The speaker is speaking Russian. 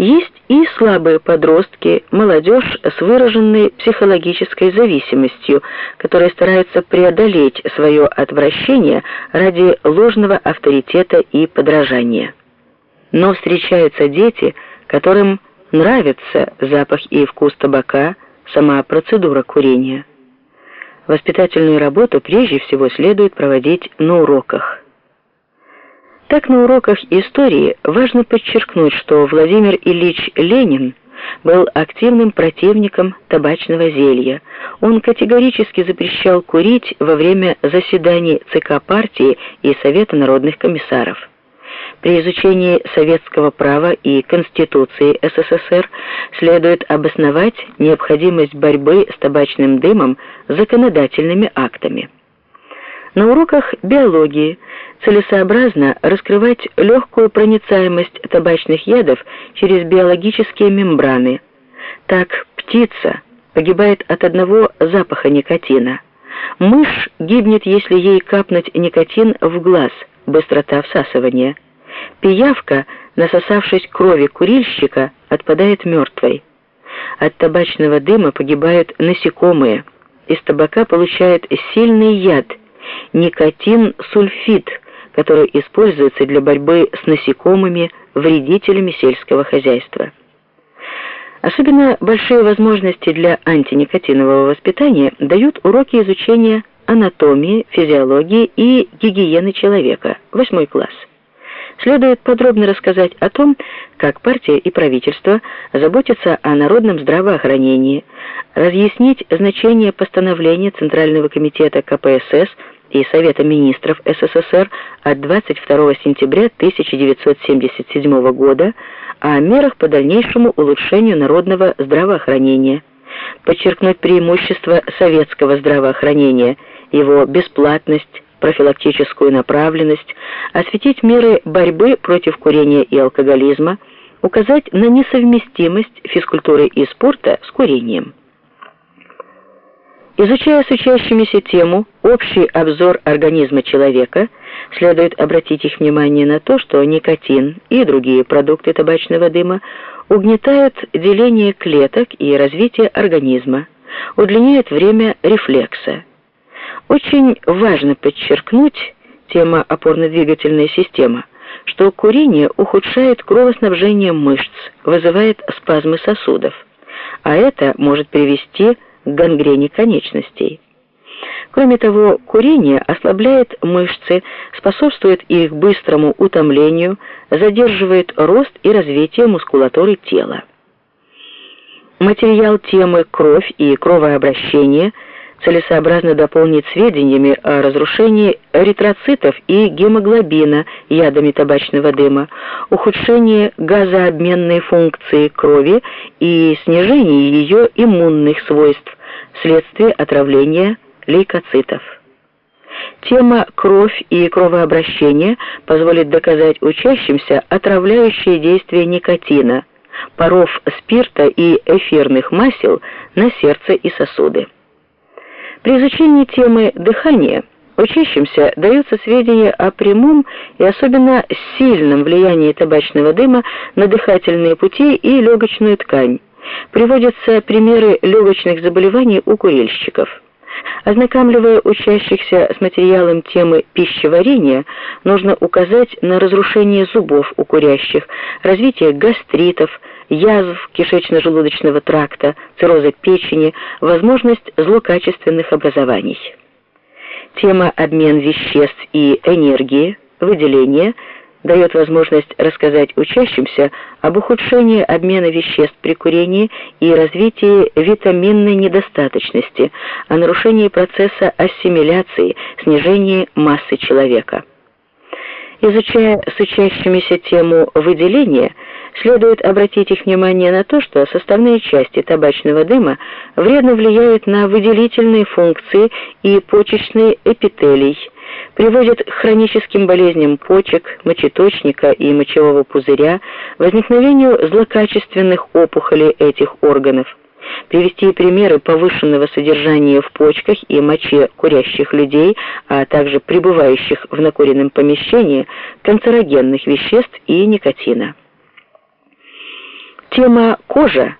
Есть и слабые подростки, молодежь с выраженной психологической зависимостью, которые стараются преодолеть свое отвращение ради ложного авторитета и подражания. Но встречаются дети, которым нравится запах и вкус табака, сама процедура курения. Воспитательную работу прежде всего следует проводить на уроках. Так на уроках истории важно подчеркнуть, что Владимир Ильич Ленин был активным противником табачного зелья. Он категорически запрещал курить во время заседаний ЦК партии и Совета народных комиссаров. При изучении советского права и Конституции СССР следует обосновать необходимость борьбы с табачным дымом законодательными актами. На уроках биологии целесообразно раскрывать легкую проницаемость табачных ядов через биологические мембраны. Так птица погибает от одного запаха никотина. Мышь гибнет, если ей капнуть никотин в глаз, быстрота всасывания. Пиявка, насосавшись крови курильщика, отпадает мертвой. От табачного дыма погибают насекомые. Из табака получают сильный яд – никотин-сульфид, который используется для борьбы с насекомыми, вредителями сельского хозяйства. Особенно большие возможности для антиникотинового воспитания дают уроки изучения анатомии, физиологии и гигиены человека, 8 класс. Следует подробно рассказать о том, как партия и правительство заботятся о народном здравоохранении, разъяснить значение постановления Центрального комитета КПСС и Совета министров СССР от 22 сентября 1977 года о мерах по дальнейшему улучшению народного здравоохранения, подчеркнуть преимущество советского здравоохранения, его бесплатность, профилактическую направленность, осветить меры борьбы против курения и алкоголизма, указать на несовместимость физкультуры и спорта с курением. Изучая с учащимися тему «Общий обзор организма человека», следует обратить их внимание на то, что никотин и другие продукты табачного дыма угнетают деление клеток и развитие организма, удлиняют время рефлекса. Очень важно подчеркнуть, тема опорно-двигательная система, что курение ухудшает кровоснабжение мышц, вызывает спазмы сосудов, а это может привести к гангрене конечностей. Кроме того, курение ослабляет мышцы, способствует их быстрому утомлению, задерживает рост и развитие мускулатуры тела. Материал темы «Кровь и кровообращение» целесообразно дополнить сведениями о разрушении эритроцитов и гемоглобина ядами табачного дыма, ухудшении газообменной функции крови и снижении ее иммунных свойств вследствие отравления лейкоцитов. Тема «Кровь и кровообращение» позволит доказать учащимся отравляющее действие никотина, паров спирта и эфирных масел на сердце и сосуды. При изучении темы дыхания учащимся даются сведения о прямом и особенно сильном влиянии табачного дыма на дыхательные пути и легочную ткань. Приводятся примеры легочных заболеваний у курильщиков. Ознакомливая учащихся с материалом темы пищеварения, нужно указать на разрушение зубов у курящих, развитие гастритов, язв кишечно-желудочного тракта, цирроза печени, возможность злокачественных образований. Тема обмен веществ и энергии, выделение дает возможность рассказать учащимся об ухудшении обмена веществ при курении и развитии витаминной недостаточности, о нарушении процесса ассимиляции, снижении массы человека. Изучая с учащимися тему выделения, следует обратить их внимание на то, что составные части табачного дыма вредно влияют на выделительные функции и почечный эпителий, приводят к хроническим болезням почек, мочеточника и мочевого пузыря, возникновению злокачественных опухолей этих органов. Привести примеры повышенного содержания в почках и моче курящих людей, а также пребывающих в накуренном помещении канцерогенных веществ и никотина. Тема «Кожа»